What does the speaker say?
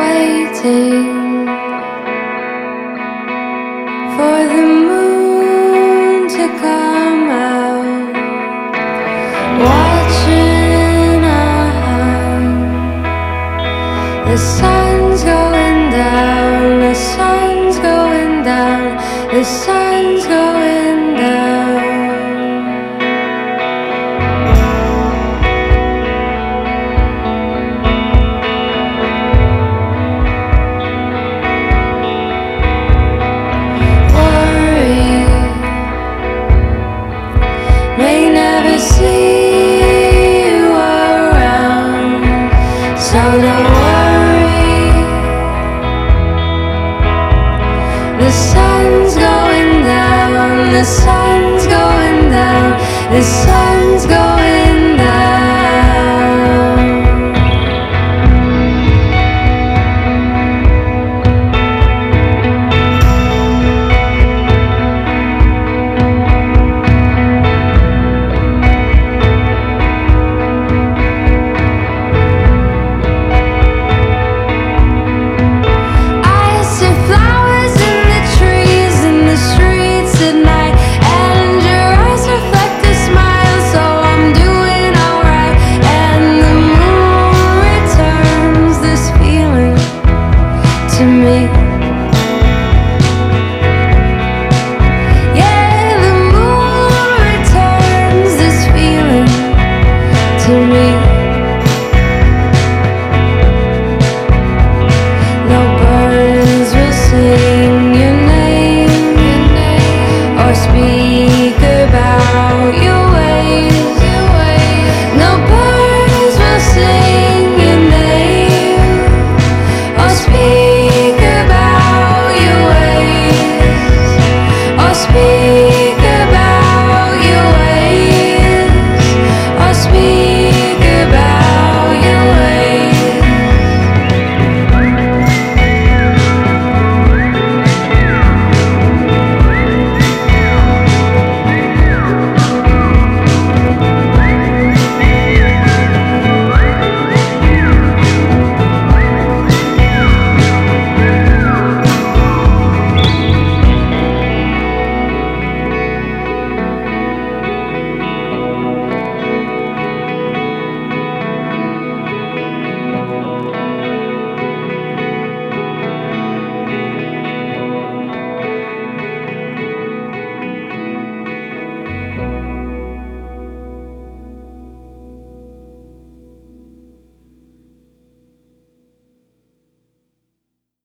waiting for the moon to come out, watching uh the sun's going down, the sun's going down, the sun's going sun's going victory